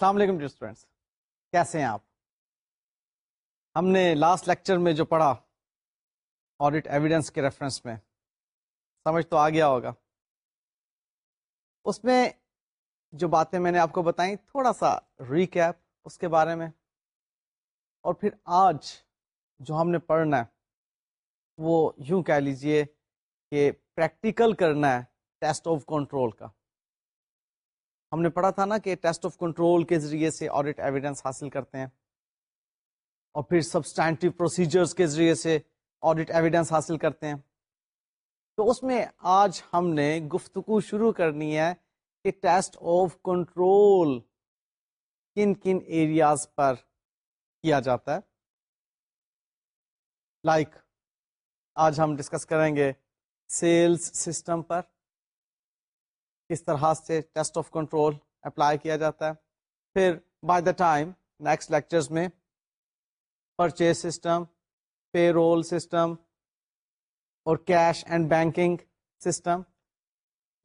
السلام علیکم اسٹوڈینٹس کیسے ہیں آپ؟ ہم نے لاسٹ لیکچر میں جو پڑھا آڈٹ ایویڈنس کے ریفرنس میں، سمجھ تو آ گیا ہوگا۔ اس میں جو باتیں میں نے آپ کو بتائیں، تھوڑا سا ریکیپ اس کے بارے میں۔ اور پھر آج جو ہم نے پڑھنا ہے، وہ یوں کہہ لیجیے کہ پریکٹیکل کرنا ہے ٹیسٹ آف کنٹرول کا۔ ہم نے پڑھا تھا نا کہ ٹیسٹ آف کنٹرول کے ذریعے سے آڈٹ ایویڈنس حاصل کرتے ہیں اور پھر سبسٹینٹو پروسیجرز کے ذریعے سے آڈٹ ایویڈنس حاصل کرتے ہیں۔ تو اس میں آج ہم نے گفتگو شروع کرنی ہے کہ ٹیسٹ آف کنٹرول کن کن ایریاز پر کیا جاتا ہے۔ لائک like, آج ہم ڈسکس کریں گے سیلز سسٹم پر۔ کس طرح سے ٹیسٹ آف کنٹرول اپلائی کیا جاتا ہے۔ پھر by the time next lectures میں purchase system payroll system اور کیش اینڈ بینکنگ سسٹم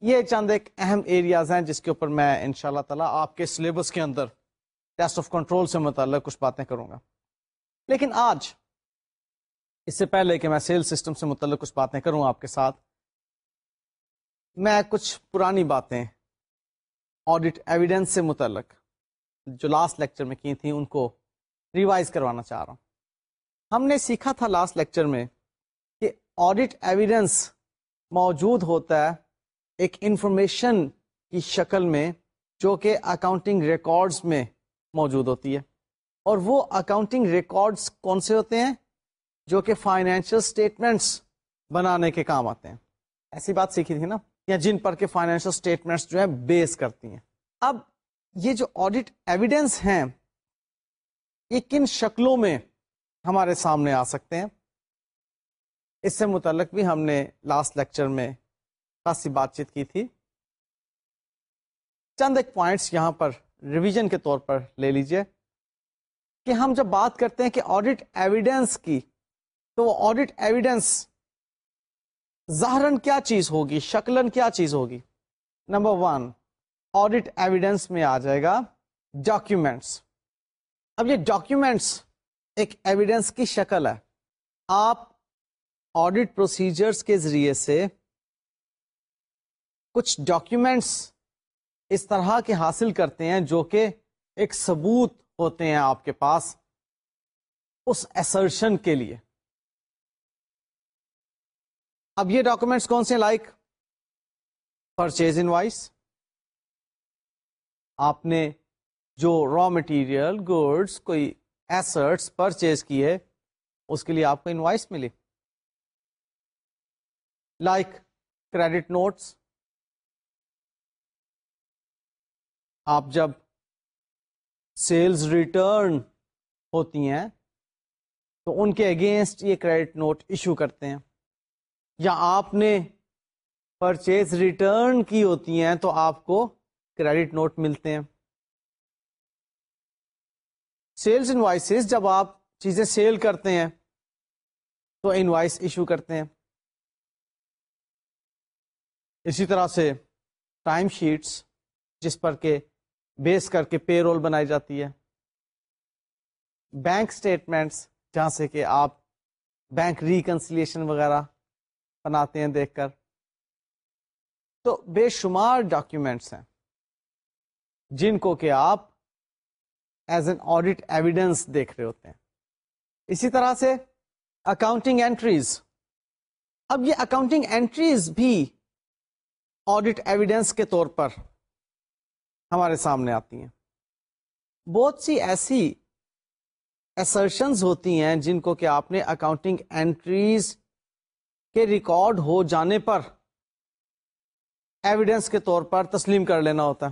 یہ چند ایک اہم ایریاز ہیں جس کے اوپر میں ان شاء اللہ تعالیٰ آپ کے سلیبس کے اندر ٹیسٹ آف کنٹرول سے متعلق کچھ باتیں کروں گا۔ لیکن آج اس سے پہلے کہ میں سیل سسٹم سے متعلق کچھ باتیں کروں آپ کے ساتھ میں کچھ پرانی باتیں آڈٹ ایویڈنس سے متعلق جو لاسٹ لیکچر میں کی تھیں، ان کو ریوائز کروانا چاہ رہا ہوں۔ ہم نے سیکھا تھا لاسٹ لیکچر میں کہ آڈٹ ایویڈنس موجود ہوتا ہے ایک انفارمیشن کی شکل میں جو کہ اکاؤنٹنگ ریکارڈز میں موجود ہوتی ہے۔ اور وہ اکاؤنٹنگ ریکارڈز کون سے ہوتے ہیں؟ جو کہ فائنینشیل اسٹیٹمنٹس بنانے کے کام آتے ہیں۔ ایسی بات سیکھی تھی نا؟ یا جن پر کے فائنینشیل اسٹیٹمنٹس جو ہے بیس کرتی ہیں۔ اب یہ جو آڈٹ ایویڈینس ہیں، یہ کن شکلوں میں ہمارے سامنے آ سکتے ہیں؟ اس سے متعلق بھی ہم نے لاسٹ لیکچر میں خاصی بات چیت کی تھی۔ چند ایک پوائنٹس یہاں پر ریویژن کے طور پر لے لیجیے۔ کہ ہم جب بات کرتے ہیں کہ آڈٹ ایویڈینس کی، تو وہ آڈٹ ایویڈینس ظاہراً کیا چیز ہوگی؟ شکلن کیا چیز ہوگی؟ نمبر ون آڈٹ ایویڈینس میں آ جائے گا ڈاکیومینٹس اب یہ ڈاکیومینٹس ایک ایویڈینس کی شکل ہے۔ آپ آڈٹ پروسیجرز کے ذریعے سے کچھ ڈاکیومینٹس اس طرح کے حاصل کرتے ہیں جو کہ ایک ثبوت ہوتے ہیں آپ کے پاس اس ایسرشن کے لیے۔ اب یہ ڈاکومینٹس کون سے لائک پرچیز ان وائس آپ نے جو را مٹیریل گڈس کوئی ایسٹس پرچیز کیے اس کے لیے آپ کو انوائس ملی. لائک کریڈٹ نوٹس آپ جب سیلز ریٹرن ہوتی ہیں، تو ان کے اگینسٹ یہ کریڈٹ نوٹ ایشو کرتے ہیں. یا آپ نے پرچیز ریٹرن کی ہوتی ہیں تو آپ کو کریڈٹ نوٹ ملتے ہیں۔ سیلز انوائسز جب آپ چیزیں سیل کرتے ہیں تو انوائس ایشو کرتے ہیں۔ اسی طرح سے ٹائم شیٹس جس پر کہ بیس کر کے پے رول بنائی جاتی ہے۔ بینک اسٹیٹمنٹس جہاں سے کہ آپ بینک ریکنسلیشن وغیرہ بناتے ہیں دیکھ کر۔ تو بے شمار ڈاکیومینٹس ہیں جن کو کہ آپ ایز این آڈیٹ ایویڈینس دیکھ رہے ہوتے ہیں۔ اسی طرح سے اکاؤنٹنگ اینٹریز۔ اب یہ اکاؤنٹنگ اینٹریز بھی آڈیٹ ایویڈینس کے طور پر ہمارے سامنے آتی ہیں۔ بہت سی ایسی ایسرشنز ہوتی ہیں جن کو کہ آپ نے اکاؤنٹنگ اینٹریز کے ریکارڈ ہو جانے پر ایویڈینس کے طور پر تسلیم کر لینا ہوتا ہے۔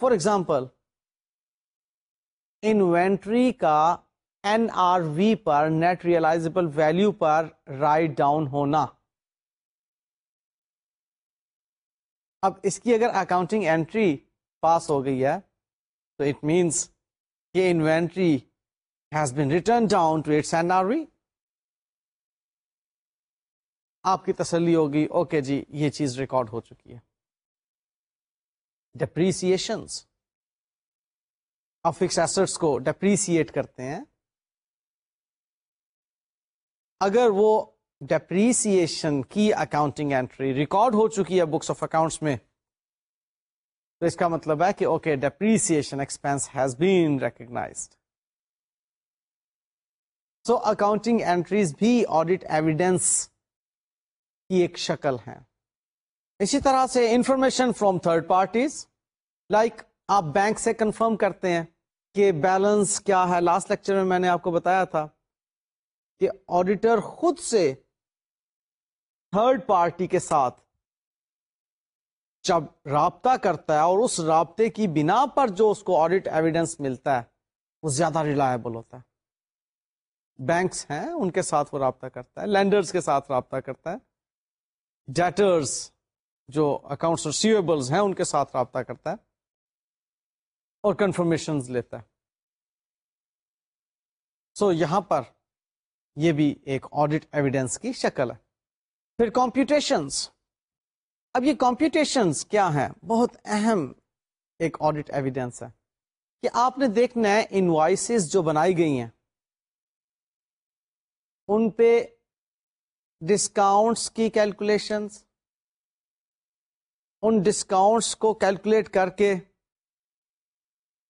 فار ایگزامپل انوینٹری کا این آر وی پر نیٹ ریئلائزبل ویلو پر رائٹ ڈاؤن ہونا۔ اب اس کی اگر اکاؤنٹنگ اینٹری پاس ہو گئی ہے، تو اٹ مینس کہ inventory has been written down to its N R V آپ کی تسلی ہوگی، اوکے جی یہ چیز ریکارڈ ہو چکی ہے۔ ڈپریسیشنس آپ فکس ایسٹس کو ڈپریسیٹ کرتے ہیں۔ اگر وہ ڈپریسیشن کی اکاؤنٹنگ اینٹری ریکارڈ ہو چکی ہے بکس آف اکاؤنٹس میں، تو اس کا مطلب ہے کہ okay depreciation expense has been recognised so accounting entries بھی آڈیٹ ایویڈینس کی ایک شکل ہے اسی طرح سے information from third parties like آپ بینک سے کنفرم کرتے ہیں کہ بیلنس کیا ہے۔ لاسٹ لیکچر میں میں نے آپ کو بتایا تھا کہ آڈیٹر خود سے تھرڈ پارٹی کے ساتھ جب رابطہ کرتا ہے اور اس رابطے کی بنا پر جو اس کو آڈیٹ ایویڈینس ملتا ہے، وہ زیادہ ریلائبل ہوتا ہے۔ بینکس ہیں، ان کے ساتھ وہ رابطہ کرتا ہے لینڈرز کے ساتھ رابطہ کرتا ہے۔ ڈیٹرز جو اکاؤنٹس ریسیویبلز ہیں ان کے ساتھ رابطہ کرتا ہے اور کنفرمیشن لیتا ہے۔ سو so, یہاں پر یہ بھی ایک آڈیٹ ایویڈینس کی شکل ہے۔ پھر کمپیوٹیشنس اب یہ کمپیوٹیشنس کیا ہے بہت اہم ایک آڈیٹ ایویڈینس ہے کہ آپ نے دیکھنا ہے انوائسز جو بنائی گئی ہیں۔ ان پہ ڈسکاؤنٹس کی کیلکولیشنس ان ڈسکاؤنٹس کو کیلکولیٹ کر کے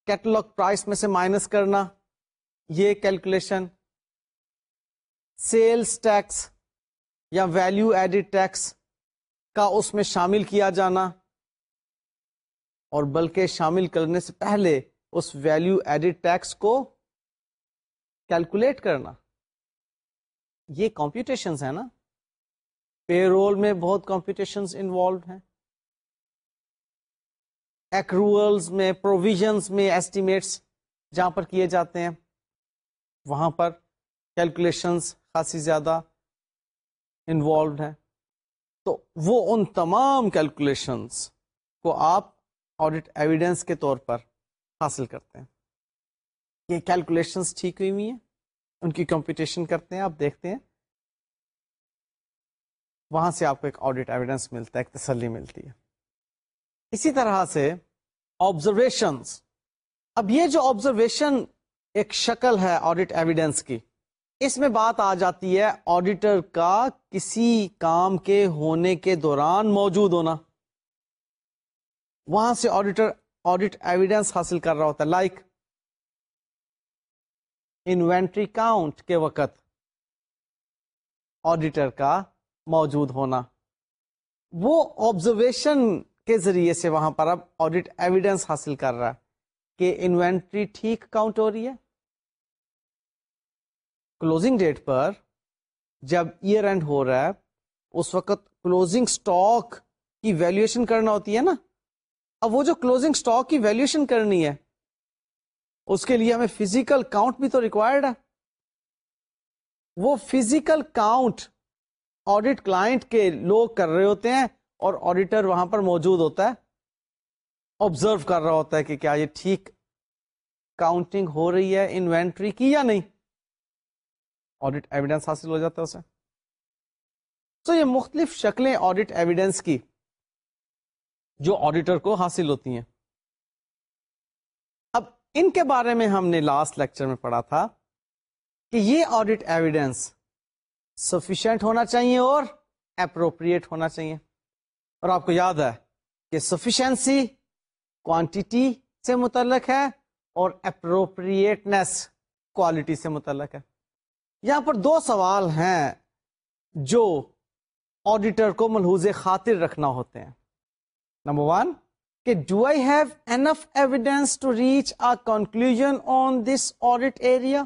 کیٹلاگ پرائس میں سے مائنس کرنا، یہ کیلکولیشن سیلس ٹیکس یا ویلو ایڈڈ ٹیکس کا اس میں شامل کیا جانا اور بلکہ شامل کرنے سے پہلے اس ویلو ایڈڈ ٹیکس کو کیلکولیٹ کرنا. یہ کمپیوٹیشن ہے نا؟ پے رول میں بہت کمپیوٹیشن انوالوڈ ہیں۔ ایکروولس میں پروویژنس میں ایسٹیمیٹس جہاں پر کیے جاتے ہیں۔ وہاں پر کیلکولیشنس خاصی زیادہ انوالوڈ ہیں۔ تو وہ ان تمام کیلکولیشنس کو آپ آڈیٹ ایویڈینس کے طور پر حاصل کرتے ہیں۔ یہ کیلکولیشنس ٹھیک ہوئی ہوئی ہیں۔ ان کی کمپٹیشن کرتے ہیں، آپ دیکھتے ہیں۔ وہاں سے آپ کو ایک آڈیٹ ایویڈینس ملتا ہے، ایک تسلی ملتی ہے۔ اسی طرح سے آبزرویشنس اب یہ جو آبزرویشن ایک شکل ہے آڈیٹ ایویڈینس کی، اس میں بات آ جاتی ہے آڈیٹر کا کسی کام کے ہونے کے دوران موجود ہونا۔ وہاں سے آڈیٹر آڈیٹ ایویڈینس حاصل کر رہا ہوتا ہے لائک انوینٹری کاؤنٹ کے وقت آڈیٹر کا موجود ہونا۔ وہ آبزرویشن کے ذریعے سے وہاں پر اب آڈیٹ ایویڈینس حاصل کر رہا ہے کہ انوینٹری ٹھیک کاؤنٹ ہو رہی ہے۔ کلوزنگ ڈیٹ پر جب ایئر اینڈ ہو رہا ہے، اس وقت کلوزنگ اسٹاک کی ویلویشن کرنا ہوتی ہے نا۔ اب وہ جو کلوزنگ اسٹاک کی ویلویشن کرنی ہے، اس کے لیے ہمیں فزیکل کاؤنٹ بھی تو ریکوائرڈ ہے۔ وہ فزیکل کاؤنٹ آڈیٹ کلائنٹ کے لوگ کر رہے ہوتے ہیں اور آڈیٹر وہاں پر موجود ہوتا ہے آبزرو کر رہا ہوتا ہے کہ کیا یہ ٹھیک کاؤنٹنگ ہو رہی ہے انوینٹری کی یا نہیں۔ آڈیٹ ایویڈینس حاصل ہو جاتا ہے اسے۔ تو یہ مختلف شکلیں آڈیٹ ایویڈینس کی جو آڈیٹر کو حاصل ہوتی ہیں۔ اب ان کے بارے میں ہم نے لاسٹ لیکچر میں پڑھا تھا کہ یہ آڈیٹ ایویڈینس سفیشینٹ ہونا چاہیے اور اپروپریٹ ہونا چاہیے۔ اور آپ کو یاد ہے کہ سفیشنسی کوانٹیٹی سے متعلق ہے اور اپروپریٹنس کوالٹی سے متعلق ہے۔ یہاں پر دو سوال ہیں جو آڈیٹر کو ملحوظ خاطر رکھنا ہوتے ہیں۔ نمبر ون کہ do I have enough evidence to reach a conclusion on this audit area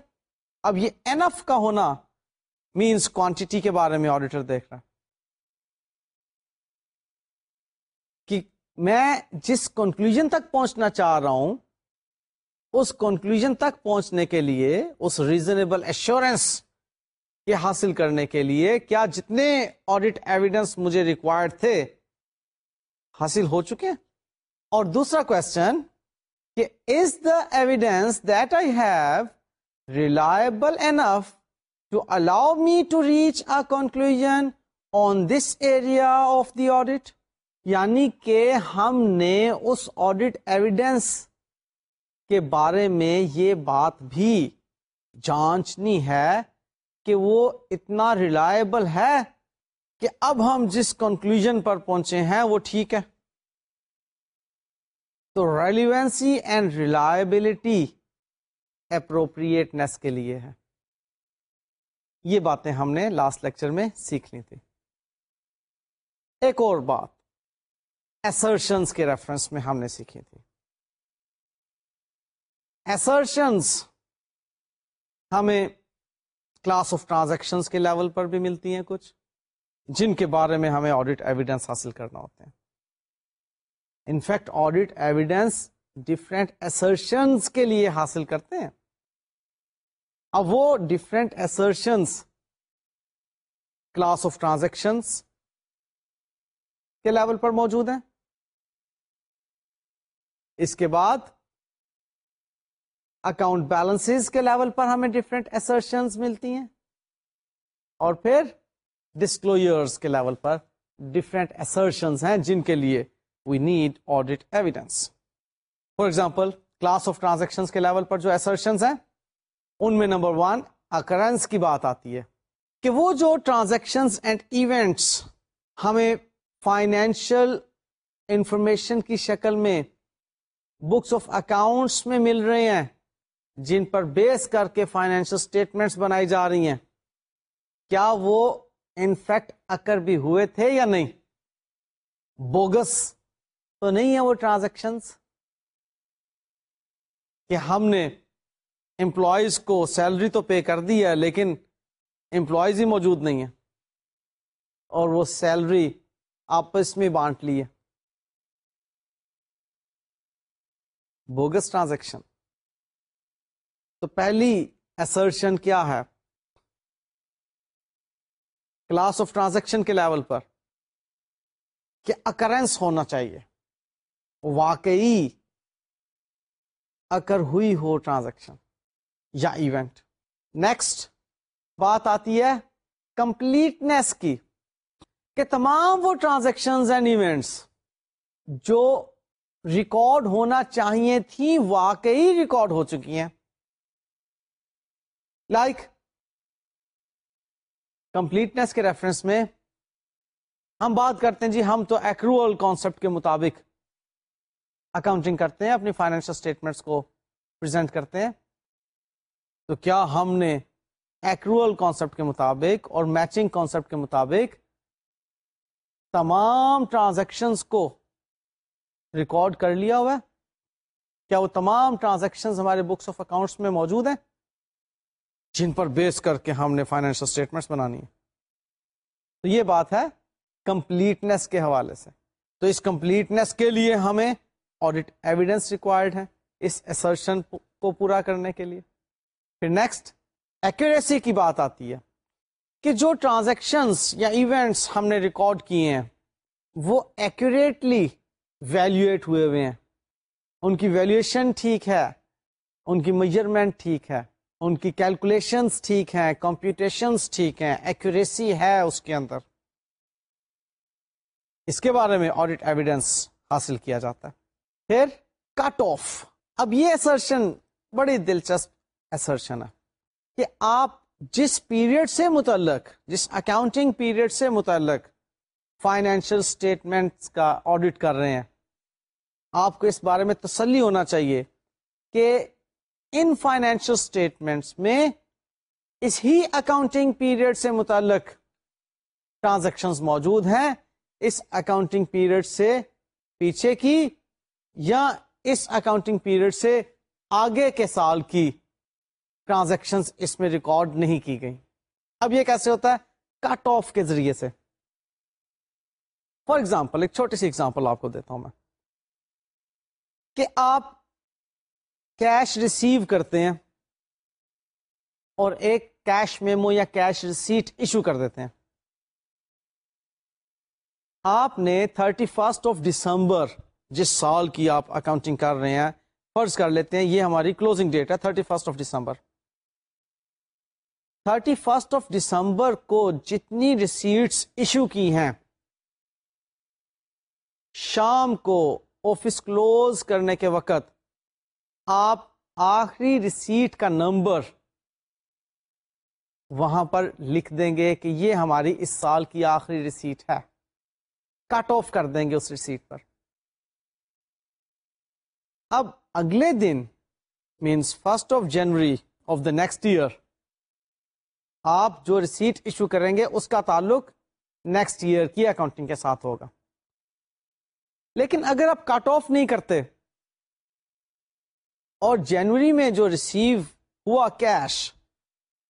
اب یہ اینف کا ہونا مینس کوانٹٹی کے بارے میں آڈیٹر دیکھ رہا کہ میں جس کنکلوژ تک پہنچنا چاہ رہا ہوں، اس کنکلوژ تک پہنچنے کے لیے، اس ریزنیبل ایشورینس کے حاصل کرنے کے لیے کیا جتنے آڈیٹ ایویڈینس مجھے ریکوائرڈ تھے حاصل ہو چکے اور دوسرا کوشچن کہ is the evidence that I have reliable enough to allow me to reach a conclusion on this area of the audit یعنی کہ ہم نے اس آڈٹ ایویڈینس کے بارے میں یہ بات بھی جانچنی ہے کہ وہ اتنا ریلائبل ہے کہ اب ہم جس کنکلوژ پر پہنچے ہیں وہ ٹھیک ہے۔ تو ریلیوینسی اینڈ ریلائبلٹی اپروپریٹنیس کے لیے ہے۔ یہ باتیں ہم نے لاسٹ لیکچر میں سیکھنی تھی۔ ایک اور بات ایسرشنس کے ریفرنس میں ہم نے سیکھی تھی۔ ایسرشنس ہمیں کلاس آف ٹرانزیکشن کے لیول پر بھی ملتی ہیں کچھ، جن کے بارے میں ہمیں آڈیٹ ایویڈینس حاصل کرنا ہوتے ہیں in fact audit evidence different assertions کے لیے حاصل کرتے ہیں۔ اب وہ different assertions class of transactions کے لیول پر موجود ہیں۔ اس کے بعد اکاؤنٹ بیلنس کے لیول پر ہمیں ڈفرینٹ ایسرشنس ملتی ہیں۔ اور پھر ڈسکلوئرس کے لیول پر ڈفرینٹ ایسرشنس ہیں جن کے لیے we need audit evidence for example class of transaction کے لیول پر جو ایسرشنس ہیں ان میں نمبر ون اکرنس کی بات آتی ہے کہ وہ جو ٹرانزیکشن اینڈ ایونٹس ہمیں فائنینشیل انفارمیشن کی شکل میں بکس آف اکاؤنٹس میں مل رہے ہیں، جن پر بیس کر کے فائنینشیل اسٹیٹمنٹس بنائی جا رہی ہیں، کیا وہ انفیکٹ اکر بھی ہوئے تھے یا نہیں؟ بوگس تو نہیں ہے وہ ٹرانزیکشنس کہ ہم نے امپلائیز کو سیلری تو پے کر دی ہے، لیکن امپلائیز ہی موجود نہیں ہے اور وہ سیلری آپس میں بانٹ لی ہے۔ بوگس ٹرانزیکشن تو پہلی ایسرشن کیا ہے؟ کلاس آف ٹرانزیکشن کے لیول پر کہ اکرنس ہونا چاہیے۔ واقعی اکر ہوئی ہو ٹرانزیکشن یا ایونٹ نیکسٹ بات آتی ہے کمپلیٹنیس کی کہ تمام وہ ٹرانزیکشن اینڈ ایونٹس جو ریکارڈ ہونا چاہیے تھی واقعی ریکارڈ ہو چکی ہیں۔ لائک like, کمپلیٹنیس کے ریفرنس میں ہم بات کرتے ہیں جی ہم تو ایکروول کانسپٹ کے مطابق اکاؤنٹنگ کرتے ہیں اپنی فائنینشل اسٹیٹمنٹس کو پرزینٹ کرتے ہیں۔ تو کیا ہم نے ایکروول کانسپٹ کے مطابق اور میچنگ کانسپٹ کے مطابق تمام ٹرانزیکشنس کو ریکارڈ کر لیا ہوا ہے؟ کیا وہ تمام ٹرانزیکشن ہمارے بکس آف اکاؤنٹس میں موجود ہیں؟ جن پر بیس کر کے ہم نے فائنینشل اسٹیٹمنٹس بنانی ہے تو یہ بات ہے کمپلیٹنیس کے حوالے سے۔ تو اس کمپلیٹنیس کے لیے ہمیں آڈیٹ ایویڈینس ریکوائرڈ ہے اس ایسرشن کو پورا کرنے کے لیے۔ پھر نیکسٹ ایکوریسی کی بات آتی ہے کہ جو ٹرانزیکشنس یا ایونٹس ہم نے ریکارڈ کیے ہیں، وہ ایکوریٹلی ویلویٹ ہوئے ہوئے ہیں۔ ان کی ویلویشن ٹھیک ہے، ان کی میجرمنٹ ٹھیک ہے، ان کی کیلکولیشنس ٹھیک ہیں کمپیوٹیشنس ٹھیک ہیں ایکوریسی ہے اس کے اندر۔ اس کے بارے میں آڈیٹ ایویڈینس حاصل کیا جاتا ہے۔ پھر کٹ آف اب یہ ایسرشن بڑی دلچسپ ایسرشن ہے کہ آپ جس پیریڈ سے متعلق، جس اکاؤنٹنگ پیریڈ سے متعلق فائنینشیل اسٹیٹمنٹ کا آڈٹ کر رہے ہیں، آپ کو اس بارے میں تسلی ہونا چاہیے کہ ان فائنینشیل اسٹیٹمنٹس میں اس ہی اکاؤنٹنگ پیریڈ سے متعلق ٹرانزیکشن موجود ہیں، اس اکاؤنٹنگ پیریڈ سے پیچھے کی یا اس اکاؤنٹنگ پیریڈ سے آگے کے سال کی۔ ٹرانزیکشن اس میں ریکارڈ نہیں کی گئی اب یہ کیسے ہوتا ہے؟ کٹ آف کے ذریعے سے۔ فار ایگزامپل ایک چھوٹی سی ایگزامپل آپ کو دیتا ہوں میں۔ کہ آپ کیش ریسیو کرتے ہیں اور ایک کیش میمو یا کیش ریسیٹ ایشو کر دیتے ہیں۔ آپ نے تھرٹی فسٹ آف ڈسمبر جس سال کی آپ اکاؤنٹنگ کر رہے ہیں، فرض کر لیتے ہیں، یہ ہماری کلوزنگ ڈیٹ ہے thirty first of December thirty first of December کو جتنی ریسیٹس ایشو کی ہیں، شام کو آفس کلوز کرنے کے وقت آپ آخری ریسیٹ کا نمبر وہاں پر لکھ دیں گے کہ یہ ہماری اس سال کی آخری ریسیٹ ہے۔ کٹ آف کر دیں گے اس ریسیٹ پر۔ اب اگلے دن means first of January of the next year آپ جو ریسیٹ ایشو کریں گے، اس کا تعلق نیکسٹ ایئر کی اکاؤنٹنگ کے ساتھ ہوگا۔ لیکن اگر آپ کٹ آف نہیں کرتے اور جنوری میں جو ریسیو ہوا کیش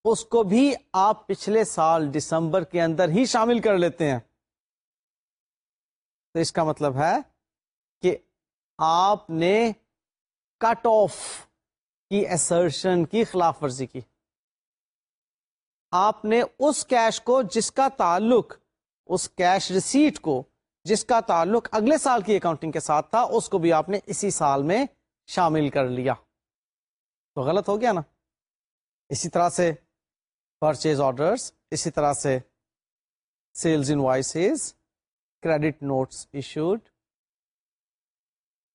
اس کو بھی آپ پچھلے سال دسمبر کے اندر ہی شامل کر لیتے ہیں۔ تو اس کا مطلب ہے کہ آپ نے کٹ آف کی ایسرشن کی خلاف ورزی کی۔ آپ نے اس کیش کو جس کا تعلق، اس کیش ریسیٹ کو جس کا تعلق اگلے سال کی اکاؤنٹنگ کے ساتھ تھا، اس کو بھی آپ نے اسی سال میں شامل کر لیا۔ تو غلط ہو گیا نا؟ اسی طرح سے پرچیز آرڈرس اسی طرح سے sales invoices credit notes issued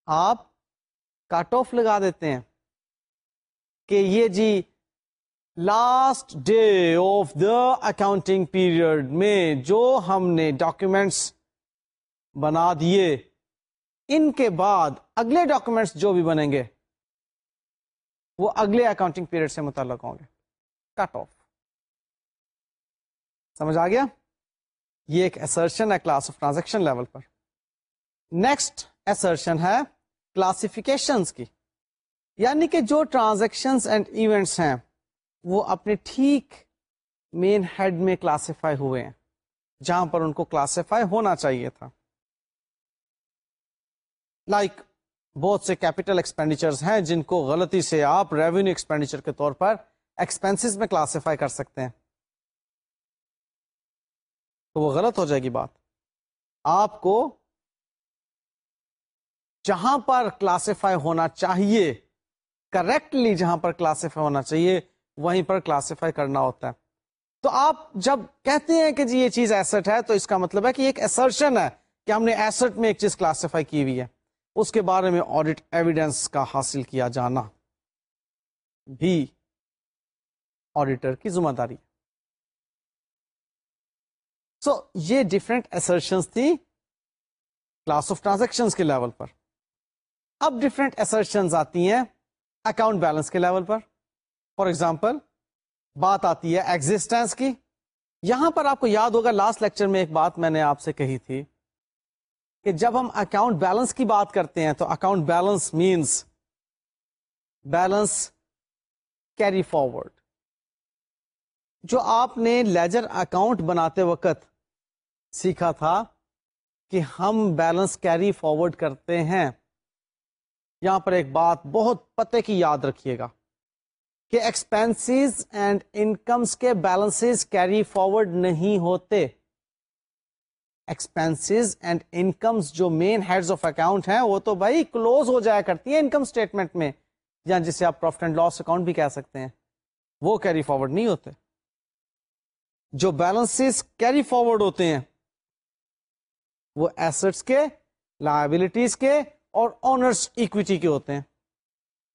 آپ کٹ آف لگا دیتے ہیں کہ یہ جی last day of the accounting period میں جو ہم نے ڈاکومینٹس بنا دیے، ان کے بعد اگلے ڈاکومینٹس جو بھی بنیں گے، وہ اگلے اکاؤنٹنگ پیریڈ سے متعلق ہوں گے۔ کٹ آف سمجھ آ گیا؟ یہ ایک ایسرشن ہے کلاس آف ٹرانزیکشن لیول پر۔ نیکسٹ ایسرشن ہے کلاسیفیکیشن کی۔ یعنی کہ جو ٹرانزیکشن اینڈ ایونٹس ہیں وہ اپنے ٹھیک مین ہیڈ میں کلاسیفائی ہوئے ہیں جہاں پر ان کو کلاسیفائی ہونا چاہیے تھا۔ لائک like, بہت سے کیپیٹل ایکسپینڈیچر ہیں جن کو غلطی سے آپ ریونیو ایکسپینڈیچر کے طور پر ایکسپینس میں کلاسیفائی کر سکتے ہیں۔ تو وہ غلط ہو جائے گی بات۔ آپ کو جہاں پر کلاسیفائی ہونا چاہیے کریکٹلی جہاں پر کلاسیفائی ہونا چاہیے وہیں پر کلاسیفائی کرنا ہوتا ہے۔ تو آپ جب کہتے ہیں کہ جی یہ چیز ایسٹ ہے تو اس کا مطلب ہے کہ ایک ایسرشن ہے کہ ہم نے ایسٹ میں ایک چیز کلاسیفائی کی ہوئی ہے۔ اس کے بارے میں آڈٹ ایویڈینس کا حاصل کیا جانا بھی آڈیٹر کی ذمہ داری سو so, یہ ڈفرینٹ ایسرشن تھی کلاس آف ٹرانزیکشن کے لیول پر۔ اب ڈفرینٹ ایسرشن آتی ہیں اکاؤنٹ بیلنس کے لیول پر۔ فار ایگزامپل بات آتی ہے ایگزٹینس کی۔ یہاں پر آپ کو یاد ہوگا لاسٹ لیکچر میں ایک بات میں نے آپ سے کہی تھی کہ جب ہم اکاؤنٹ بیلنس کی بات کرتے ہیں تو account balance means balance carry forward جو آپ نے لیجر اکاؤنٹ بناتے وقت سیکھا تھا کہ ہم بیلنس کیری فارورڈ کرتے ہیں، یہاں پر ایک بات بہت پتے کی یاد رکھیے گا۔ کہ ایکسپینسز اینڈ انکمس کے بیلنس کیری فارورڈ نہیں ہوتے. ایکسپینسز اینڈ انکمس جو مین ہیڈز آف اکاؤنٹ ہیں، وہ تو بھائی کلوز ہو جایا کرتی ہے انکم اسٹیٹمنٹ میں، یا جسے آپ پروفٹ اینڈ لاس اکاؤنٹ بھی کہہ سکتے ہیں، وہ کیری فارورڈ نہیں ہوتے. جو بیلنس کیری فارورڈ ہوتے ہیں، وہ ایسٹس کے لائبلٹیز کے اور آنرس اکویٹی کے ہوتے ہیں،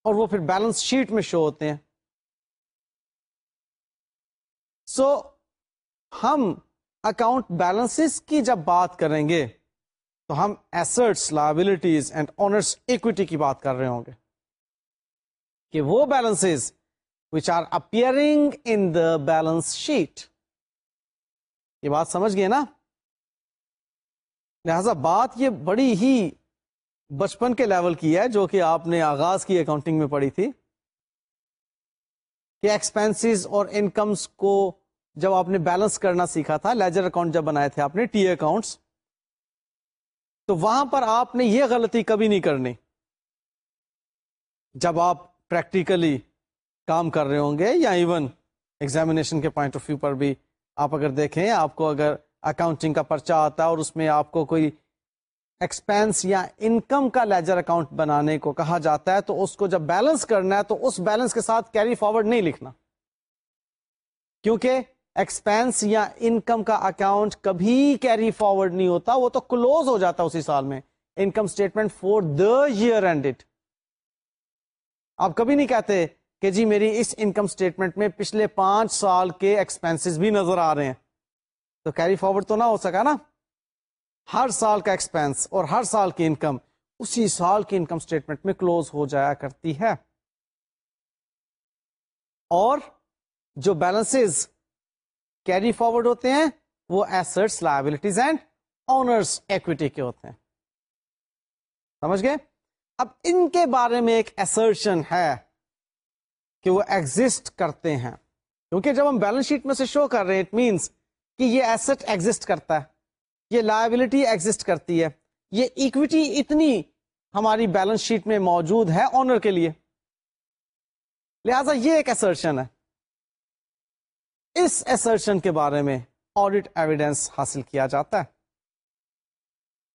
اور وہ پھر بیلنس شیٹ میں شو ہوتے ہیں. سو so, ہم اکاؤنٹ بیلنس کی جب بات کریں گے تو ہم assets liabilities and owners equity کی بات کر رہے ہوں گے۔ کہ وہ balance which are appearing in the balance sheet یہ بات سمجھ گئے نا؟ لہذا بات یہ بڑی ہی بچپن کے لیول کی ہے جو کہ آپ نے آغاز کی اکاؤنٹنگ میں پڑھی تھی۔ کہ ایکسپینسز اور انکمس کو جب آپ نے بیلنس کرنا سیکھا تھا لیجر اکاؤنٹ جب بنائے تھے آپ نے ٹی اکاؤنٹس تو وہاں پر آپ نے یہ غلطی کبھی نہیں کرنی۔ جب آپ پریکٹیکلی کام کر رہے ہوں گے یا ایون ایگزامینیشن کے پوائنٹ آف ویو پر بھی آپ اگر دیکھیں، آپ کو اگر اکاؤنٹنگ کا پرچہ آتا ہے اور اس میں آپ کو کوئی ایکسپینس یا انکم کا لیجر اکاؤنٹ بنانے کو کہا جاتا ہے، تو اس کو جب بیلنس کرنا ہے، تو اس بیلنس کے ساتھ کیری فارورڈ نہیں لکھنا۔ کیونکہ ایکسپینس یا انکم کا اکاؤنٹ کبھی کیری فارورڈ نہیں ہوتا، وہ تو کلوز ہو جاتا اسی سال میں۔ Income statement for the year end آپ کبھی نہیں کہتے کہ جی میری اس انکم اسٹیٹمنٹ میں پچھلے پانچ سال کے ایکسپینس بھی نظر آ رہے ہیں۔ تو کیری فارورڈ تو نہ ہو سکا نا۔ ہر سال کا ایکسپینس اور ہر سال کی انکم اسی سال کی انکم اسٹیٹمنٹ میں کلوز ہو جایا کرتی ہے۔ اور جو بیلنس کیری فارورڈ ہوتے ہیں، وہ assets liabilities and owners equity کے ہوتے ہیں۔ سمجھ گئے؟ اب ان کے بارے میں ایک ایسرشن ہے کہ وہ ایگزٹ کرتے ہیں۔ کیونکہ جب ہم بیلنس شیٹ میں سے شو کر رہے ہیں اٹ مینس کہ یہ ایسٹ ایگزٹ کرتا ہے، یہ لائبلٹی ایگزٹ کرتی ہے۔ یہ اکویٹی اتنی ہماری بیلنس شیٹ میں موجود ہے آنر کے لیے۔ لہذا یہ ایک ایسرشن ہے۔ اس ایسرشن کے بارے میں آڈٹ ایویڈینس حاصل کیا جاتا ہے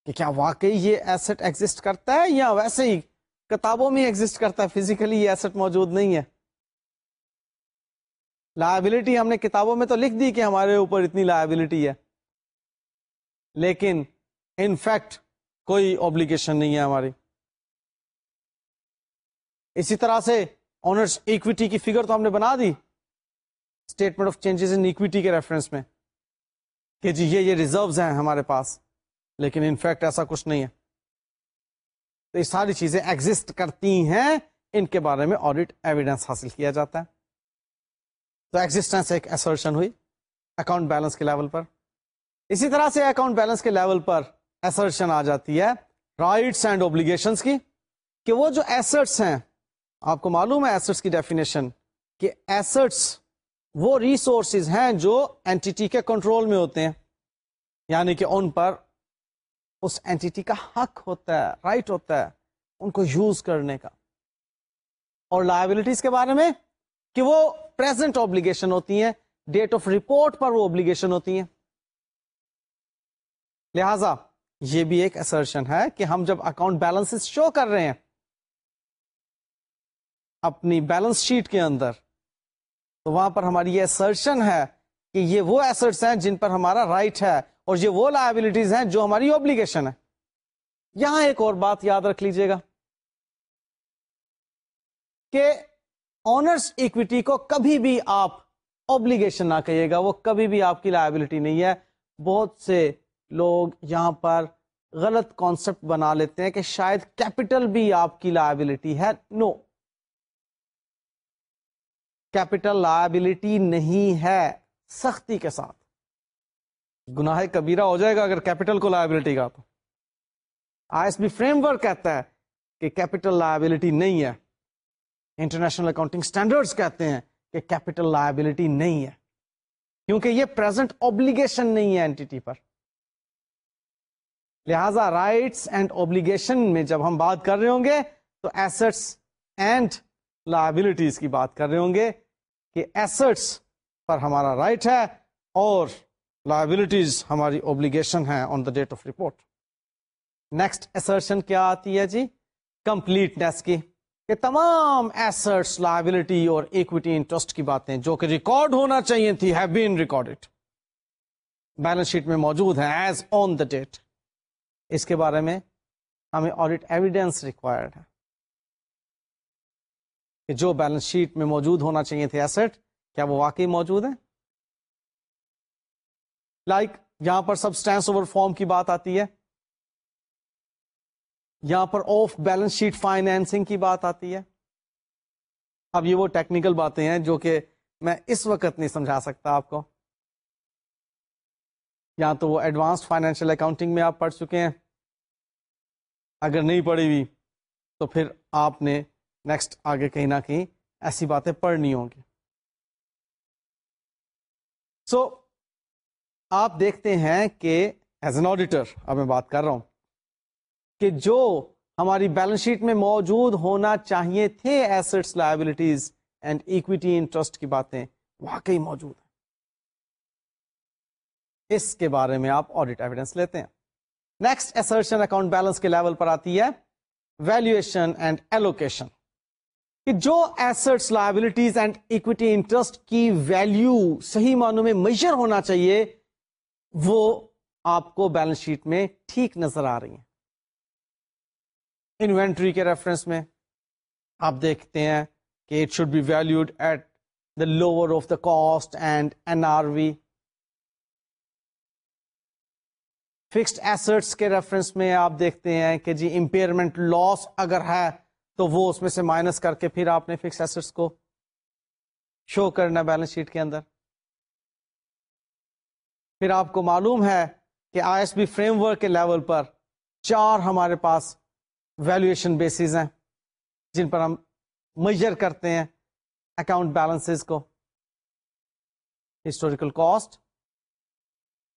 کہ کیا واقعی یہ ایسٹ ایگزٹ کرتا ہے یا ویسے ہی کتابوں میں ایگزٹ کرتا ہے؟ فزیکلی یہ ایسٹ موجود نہیں ہے۔ لائبلٹی ہم نے کتابوں میں تو لکھ دی کہ ہمارے اوپر اتنی لائبلٹی ہے۔ لیکن ان فیکٹ کوئی اوبلیگیشن نہیں ہے ہماری۔ اسی طرح سے آنرس اکویٹی کی فگر تو ہم نے بنا دی۔ Statement of changes in equity کے ریفرنس میں کہ جی یہ یہ ریزروز ہیں ہمارے پاس، لیکن انفیکٹ ایسا کچھ نہیں ہے۔ تو یہ ساری چیزیں ایگزٹ کرتی ہیں، ان کے بارے میں آڈیٹ ایویڈینس حاصل کیا جاتا ہے۔ تو ایگزٹینس ایک ایسرشن ہوئی اکاؤنٹ بیلنس کے لیول پر۔ اسی طرح سے اکاؤنٹ بیلنس کے لیول پر ایسرشن آ جاتی ہے رائٹس اینڈ اوبلیگیشن کی، کہ وہ جو ایسٹس ہیں، آپ کو معلوم ہے ایسٹس کی ڈیفینیشن کہ ایسٹس وہ ریسورسز ہیں جو اینٹی کے کنٹرول میں ہوتے ہیں۔ یعنی کہ ان پر اس اینٹی کا حق ہوتا ہے رائٹ ہوتا ہے ان کو یوز کرنے کا۔ اور لائبلٹیز کے بارے میں کہ وہ پریزنٹ اوبلیگیشن ہوتی ہیں ڈیٹ آف رپورٹ پر وہ اوبلیگیشن ہوتی ہیں۔ لہذا یہ بھی ایک اسرشن ہے کہ ہم جب اکاؤنٹ بیلنس شو کر رہے ہیں، اپنی بیلنس شیٹ کے اندر تو وہاں پر ہماری یہ اسرشن ہے کہ یہ وہ ایسٹس ہیں جن پر ہمارا رائٹ right ہے اور یہ وہ لائبلٹیز ہیں جو ہماری اوبلیگیشن ہے۔ یہاں ایک اور بات یاد رکھ لیجیے گا کہ آنرس اکویٹی کو کبھی بھی آپ اوبلیگیشن نہ کہیے گا۔ وہ کبھی بھی آپ کی لائبلٹی نہیں ہے۔ بہت سے لوگ یہاں پر غلط کانسیپٹ بنا لیتے ہیں کہ شاید کیپٹل بھی آپ کی لائبلٹی ہے۔ نو no. کیپٹل لائبلٹی نہیں ہے، سختی کے ساتھ۔ گناہ کبیرہ ہو جائے گا اگر کیپٹل کو لائبلٹی کا۔ تو I S B framework کہتا ہے کہ کیپٹل لائبلٹی نہیں ہے۔ انٹرنیشنل اکاؤنٹنگ اسٹینڈرڈ کہتے ہیں کہ کیپٹل لائبلٹی نہیں ہے۔ کیونکہ یہ پرزینٹ اوبلیگیشن نہیں ہے اینٹی پر۔ لہذا رائٹس اینڈ اوبلیگیشن میں جب ہم بات کر رہے ہوں گے تو ایسٹس اینڈ لائبلٹیز کی بات کر رہے ہوں گے کہ ایسٹس پر ہمارا رائٹ right ہے اور لائبلٹیز ہماری اوبلیگیشن ہے on the date of report next assertion کیا آتی ہے جی؟ کمپلیٹنیس کی. کہ تمام ایسٹس لائبلٹی اور ایکوٹی انٹرسٹ کی باتیں جو کہ ریکارڈ ہونا چاہیے تھی have been recorded balance sheet میں موجود ہے ایز آن دا ڈیٹ اس کے بارے میں ہمیں آڈٹ ایویڈینس ریکوائرڈ ہے. کہ جو بیلنس شیٹ میں موجود ہونا چاہیے تھے ایسٹ کیا وہ واقعی موجود ہے لائک like, یہاں پر سبسٹینس اوور فارم کی بات آتی ہے۔ یہاں پر آف بیلنس شیٹ فائنینسنگ کی بات آتی ہے۔ اب یہ وہ ٹیکنیکل باتیں ہیں جو کہ میں اس وقت نہیں سمجھا سکتا آپ کو۔ یا تو وہ ایڈوانسڈ فائنینشیل اکاؤنٹنگ میں آپ پڑھ چکے ہیں۔ اگر نہیں پڑھی ہوئی تو پھر آپ نے نیکسٹ آگے کہیں نہ کہیں ایسی باتیں پڑھنی ہوں گی۔ سو so, آپ دیکھتے ہیں کہ ایز این آڈیٹر اب میں بات کر رہا ہوں کہ جو ہماری بیلنس شیٹ میں موجود ہونا چاہیے تھے assets liabilities and equity interest کی باتیں واقعی موجود ہیں۔ اس کے بارے میں آپ آڈیٹ ایویڈینس لیتے ہیں۔ نیکسٹ ایسرشن اکاؤنٹ بیلنس کے لیول پر آتی ہے۔ ویلویشن اینڈ ایلوکیشن کہ جو assets liabilities and equity interest کی ویلو صحیح معنوں میں میجر ہونا چاہیے، وہ آپ کو بیلنس شیٹ میں ٹھیک نظر آ رہی ہیں۔ انوینٹری کے ریفرنس میں آپ دیکھتے ہیں کہ it should be valued at the lower of the cost and N R V fixed assets کے ریفرنس میں آپ دیکھتے ہیں کہ جی امپیئرمنٹ لاس اگر ہے تو وہ اس میں سے مائنس کر کے پھر آپ نے فکس ایسٹس کو شو کرنا بیلنس شیٹ کے اندر۔ پھر آپ کو معلوم ہے کہ I S B framework کے لیول پر چار ہمارے پاس ویلویشن بیسز ہیں جن پر ہم میجر کرتے ہیں اکاؤنٹ بیلنس کو۔ Historical cost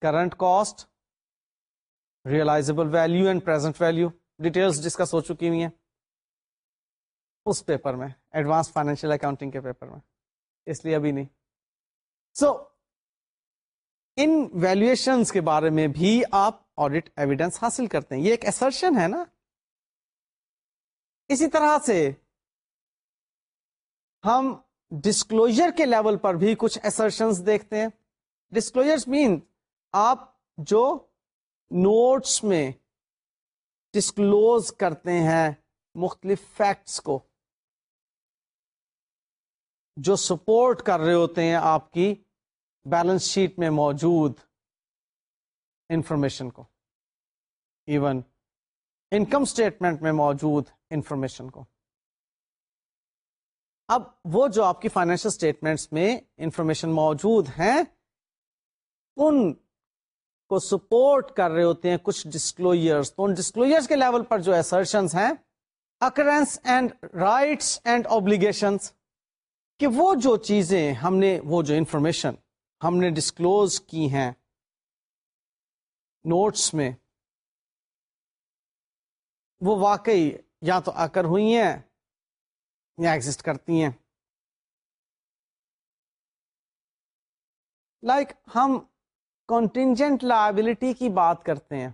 current cost realisable value and present value details discuss ہو چکی ہوئی ہیں۔ اس پیپر میں ایڈوانس فائنینشیل اکاؤنٹنگ کے پیپر میں اس لیے ابھی نہیں. سو so, ان ویلویشن کے بارے میں بھی آپ آڈیٹ ایویڈینس حاصل کرتے ہیں. یہ ایک ایسرشن ہے نا؟ اسی طرح سے ہم ڈسکلوجر کے لیول پر بھی کچھ ایسرشنس دیکھتے ہیں. ڈسکلوجر مین آپ جو نوٹس میں ڈسکلوز کرتے ہیں مختلف فیکٹس کو. جو سپورٹ کر رہے ہوتے ہیں آپ کی بیلنس شیٹ میں موجود انفارمیشن کو۔ ایون انکم اسٹیٹمنٹ میں موجود انفارمیشن کو۔ اب وہ جو آپ کی فائنینشیل اسٹیٹمنٹس میں انفارمیشن موجود ہیں، ان کو سپورٹ کر رہے ہوتے ہیں کچھ ڈسکلوئرس تو ان ڈسکلوئرس کے لیول پر جو ایسرشنس ہیں occurrence and rights and obligation کہ وہ جو چیزیں ہم نے وہ جو انفارمیشن ہم نے ڈسکلوز کی ہیں نوٹس میں، وہ واقعی یا تو اکر ہوئی ہیں یا ایگزٹ کرتی ہیں۔ لائک like ہم کانٹینجنٹ لائبلٹی کی بات کرتے ہیں۔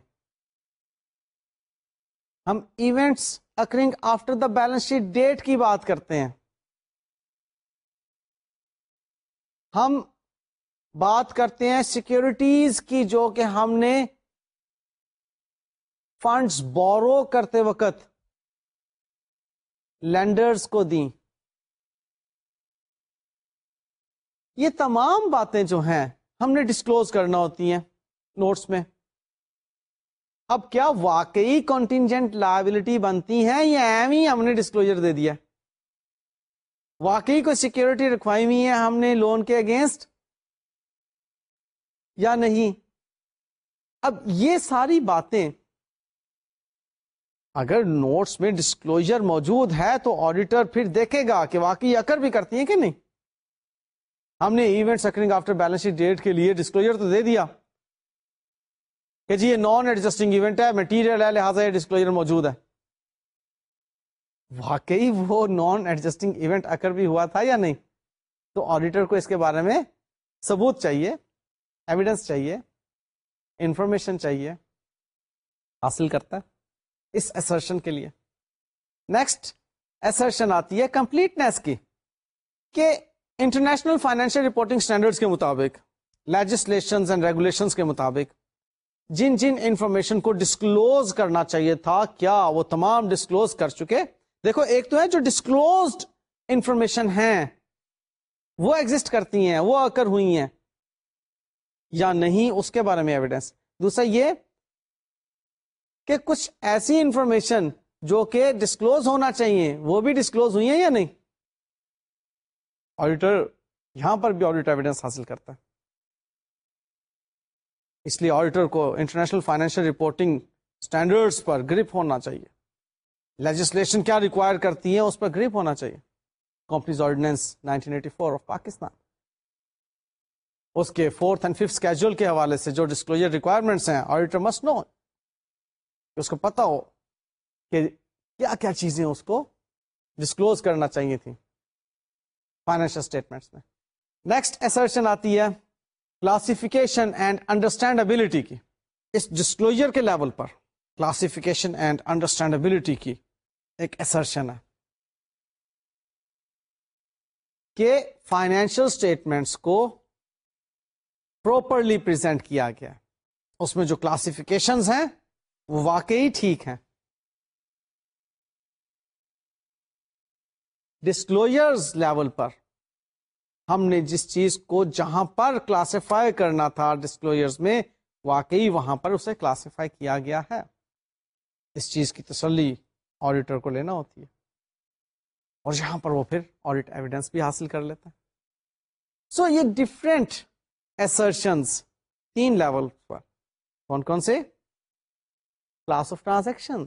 ہم events occurring after the balance sheet date کی بات کرتے ہیں۔ ہم بات کرتے ہیں سیکورٹیز کی جو کہ ہم نے فنڈس بورو کرتے وقت لینڈرز کو دیں۔ یہ تمام باتیں جو ہیں ہم نے ڈسکلوز کرنا ہوتی ہیں نوٹس میں۔ اب کیا واقعی کانٹینجنٹ لائبلٹی بنتی ہے یا ایم ہی ہم نے ڈسکلوجر دے دیا؟ واقعی کوئی سیکورٹی رکھوائی ہوئی ہے ہم نے لون کے اگینسٹ یا نہیں؟ اب یہ ساری باتیں اگر نوٹس میں ڈسکلوجر موجود ہے تو آڈیٹر پھر دیکھے گا کہ واقعی اکر بھی کرتی ہیں کہ نہیں؟ ہم نے event occurring after balance sheet date کے لیے ڈسکلوجر تو دے دیا کہ جی یہ نان ایڈجسٹنگ ایونٹ ہے مٹیریل ہے، لہٰذا یہ ڈسکلوجر موجود ہے۔ واقعی وہ نان ایڈجسٹنگ ایونٹ اکر بھی ہوا تھا یا نہیں؟ تو آڈیٹر کو اس کے بارے میں ثبوت چاہیے ایویڈنس چاہیے انفارمیشن چاہیے، حاصل کرتا ہے اس ایسرشن کے لیے۔ نیکسٹ ایسرشن آتی ہے کمپلیٹنیس کی، کہ انٹرنیشنل فائنینشیل رپورٹنگ اسٹینڈرڈ کے مطابق لیجسلیشن اینڈ ریگولیشن کے مطابق جن جن انفارمیشن کو ڈسکلوز کرنا چاہیے تھا، کیا وہ تمام ڈسکلوز کر چکے؟ دیکھو، ایک تو ہے جو ڈسکلوزڈ انفارمیشن ہیں، وہ ایگزٹ کرتی ہیں، وہ اکر ہوئی ہیں، یا نہیں، اس کے بارے میں ایویڈینس دوسرا یہ کہ کچھ ایسی انفارمیشن جو کہ ڈسکلوز ہونا چاہیے، وہ بھی ڈسکلوز ہوئی ہیں یا نہیں؟ آڈیٹر یہاں پر بھی آڈیٹ ایویڈینس حاصل کرتا ہے۔ اس لیے آڈیٹر کو انٹرنیشنل فائنینشیل رپورٹنگ اسٹینڈرڈس پر گریپ ہونا چاہیے۔ لیجسلیشن کیا ریکوائر کرتی ہے اس پر گریپ ہونا چاہیے۔ کمپنیز آرڈیننس 1984 آف پاکستان اس کے فورتھ اینڈ ففتھ کیجول کے حوالے سے جو ڈسکلوجر ریکوائرمنٹس ہیں آڈیٹر مسٹ نو اس کو پتا ہو کہ کیا کیا چیزیں اس کو ڈسکلوز کرنا چاہیے تھی فائنینشیل اسٹیٹمنٹس میں۔ نیکسٹ ایسرشن آتی ہے کلاسیفیکیشن اینڈ انڈرسٹینڈیبلٹی کی۔ اس ڈسکلوجر کے لیول پر کلاسیفیکیشن اینڈ انڈرسٹینڈیبلٹی کی ایک ایسرشن ہے کہ فائنینشیل اسٹیٹمنٹس کو پروپرلی پرزینٹ کیا گیا اس میں جو کلاسیفیکیشن ہیں، وہ واقعی ٹھیک ہیں۔ ڈسکلوجرز لیول پر ہم نے جس چیز کو جہاں پر کلاسیفائی کرنا تھا ڈسکلوجرز میں، واقعی وہاں پر اسے کلاسیفائی کیا گیا ہے۔ اس چیز کی تسلی آڈیٹر کو لینا ہوتی ہے۔ اور یہاں پر وہ پھر آڈیٹ ایویڈینس بھی حاصل کر لیتا ہے۔ سو so, یہ ڈفرینٹ ایسرشنس تین لیول پر۔ کون کون سے؟ Class of transaction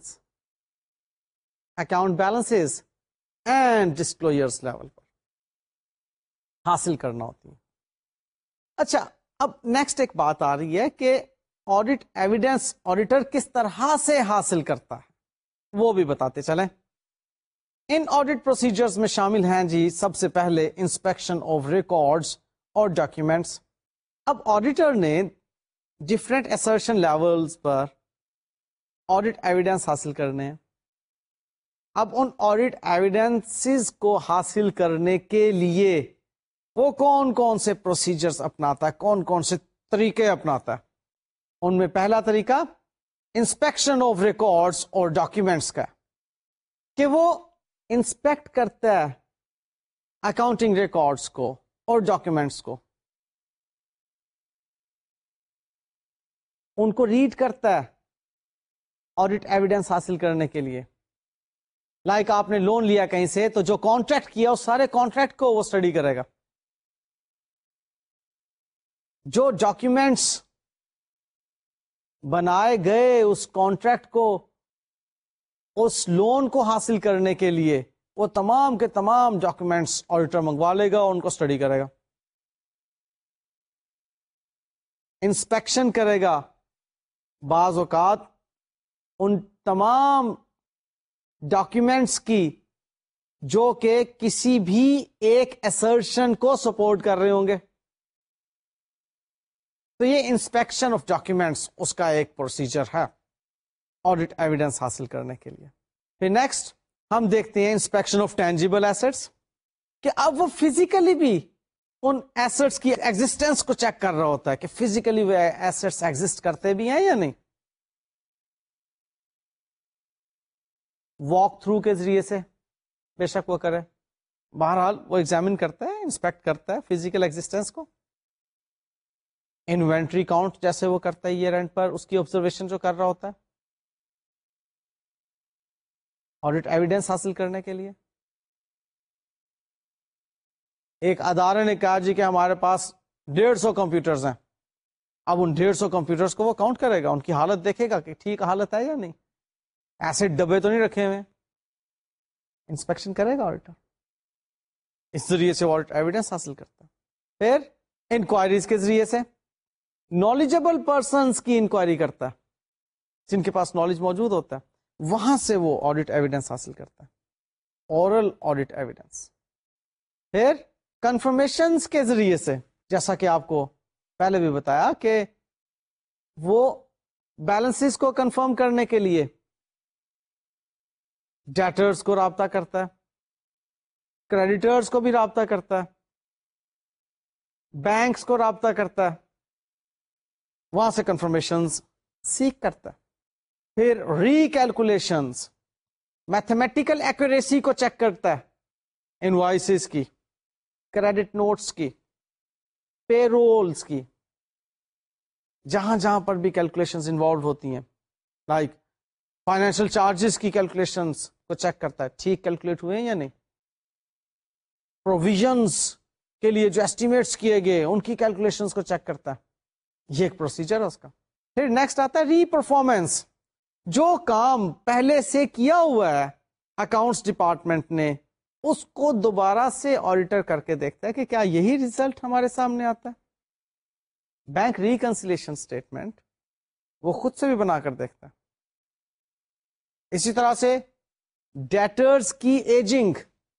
account balance and disclosures level پر حاصل کرنا ہوتی ہے۔ اچھا اب نیکسٹ ایک بات آ رہی ہے کہ آڈیٹ ایویڈینس آڈیٹر کس طرح سے حاصل کرتا ہے؟ وہ بھی بتاتے چلیں۔ ان آڈیٹ پروسیجرز میں شامل ہیں جی سب سے پہلے انسپیکشن آف ریکارڈس اور ڈاکیومینٹس اب آڈیٹر نے ڈفرینٹ ایسرشن لیولز پر آڈیٹ ایویڈینس حاصل کرنے۔ ہیں اب ان آڈیٹ ایویڈینس کو حاصل کرنے کے لیے وہ کون کون سے پروسیجرز اپناتا ہے، کون کون سے طریقے اپناتا ہے۔ ان میں پہلا طریقہ انسپیکشن آف ریکارڈس اور ڈاکیومینٹس کا کہ وہ انسپیکٹ کرتا ہے اکاؤنٹنگ ریکارڈس کو اور ڈاکیومینٹس کو۔ ان کو ریڈ کرتا ہے آڈیٹ ایویڈینس حاصل کرنے کے لیے۔ لائک like آپ نے لون لیا کہیں سے تو جو کانٹریکٹ کیا اس سارے کانٹریکٹ کو وہ اسٹڈی کرے گا۔ جو ڈاکیومینٹس بنائے گئے اس کانٹریکٹ کو، اس لون کو حاصل کرنے کے لیے، وہ تمام کے تمام ڈاکومینٹس آڈیٹر منگوا لے گا اور ان کو اسٹڈی کرے گا۔ انسپیکشن کرے گا۔ بعض اوقات ان تمام ڈاکیومینٹس کی، جو کہ کسی بھی ایک ایسرشن کو سپورٹ کر رہے ہوں گے۔ تو یہ انسپیکشن آف ڈاکیومینٹس اس کا ایک پروسیجر ہے آڈیٹ ایویڈینس حاصل کرنے کے لیے۔ پھر نیکسٹ ہم دیکھتے ہیں انسپیکشن آف ٹینجیبل ایسٹس کہ اب وہ فزیکلی بھی ان ایسٹس کی ایگزٹینس کو چیک کر رہا ہوتا ہے کہ فزیکلی وہ ایسٹس ایگزٹ کرتے بھی ہیں یا نہیں۔ واک تھرو کے ذریعے سے بے شک وہ کرے۔ بہرحال وہ ایگزامن کرتا ہے انسپیکٹ کرتا ہے فزیکل ایگزٹینس کو۔ انوینٹری کاؤنٹ جیسے وہ کرتا ہے ایئر اینڈ پر، اس کی آبزرویشن جو کر رہا ہوتا ہے۔ آڈیٹ ایویڈینس حاصل کرنے کے لیے۔ ایک ادارے نے کہا جی کہ ہمارے پاس ڈیڑھ سو کمپیوٹرز ہیں۔ اب ان ڈیڑھ سو کمپیوٹرز کو وہ کاؤنٹ کرے گا، ان کی حالت دیکھے گا کہ ٹھیک حالت ہے یا نہیں۔ ایسڈ ڈبے تو نہیں رکھے ہوئے۔ انسپیکشن کرے گا آڈیٹر اس ذریعے سے آڈیٹ ایویڈینس حاصل کرتا۔ پھر انکوائریز کے ذریعے سے۔ نالجبل پرسنس کی انکوائری کرتا ہے، جن کے پاس نالج موجود ہوتا ہے، وہاں سے وہ آڈیٹ ایویڈینس حاصل کرتا ہے۔ اورل آڈیٹ ایویڈینس پھر کنفرمیشن کے ذریعے سے، جیسا کہ آپ کو پہلے بھی بتایا کہ وہ بیلنس کو کنفرم کرنے کے لیے ڈیٹرس کو رابطہ کرتا ہے کریڈیٹرس کو بھی رابطہ کرتا ہے بینکس کو رابطہ کرتا ہے۔ وہاں سے کنفرمیشن سیکھ کرتا ہے۔ پھر ریکیلکولیشن میتھمیٹیکل ایکوریسی کو چیک کرتا ہے۔ انوائسز کی کریڈٹ نوٹس کی پے رولس کی۔ جہاں جہاں پر بھی کیلکولیشن انوالو ہوتی ہیں۔ لائک فائنینشیل چارجز کی کیلکولیشن کو چیک کرتا ہے۔ ٹھیک کیلکولیٹ ہوئے یا نہیں؟ پروویژنس کے لیے جو ایسٹیمیٹس کیے گئے، ان کی کیلکولیشن کو چیک کرتا ہے۔ یہ ایک پروسیجر ہے اس کا۔ پھر نیکسٹ آتا ہے ری پرفارمنس جو کام پہلے سے کیا ہوا ہے اکاؤنٹس ڈپارٹمنٹ نے، اس کو دوبارہ سے آڈیٹر کر کے دیکھتا ہے کہ کیا یہی ریزلٹ ہمارے سامنے آتا ہے۔ بینک ریکنسلیشن اسٹیٹمنٹ وہ خود سے بھی بنا کر دیکھتا ہے۔ اسی طرح سے ڈیٹرز کی ageing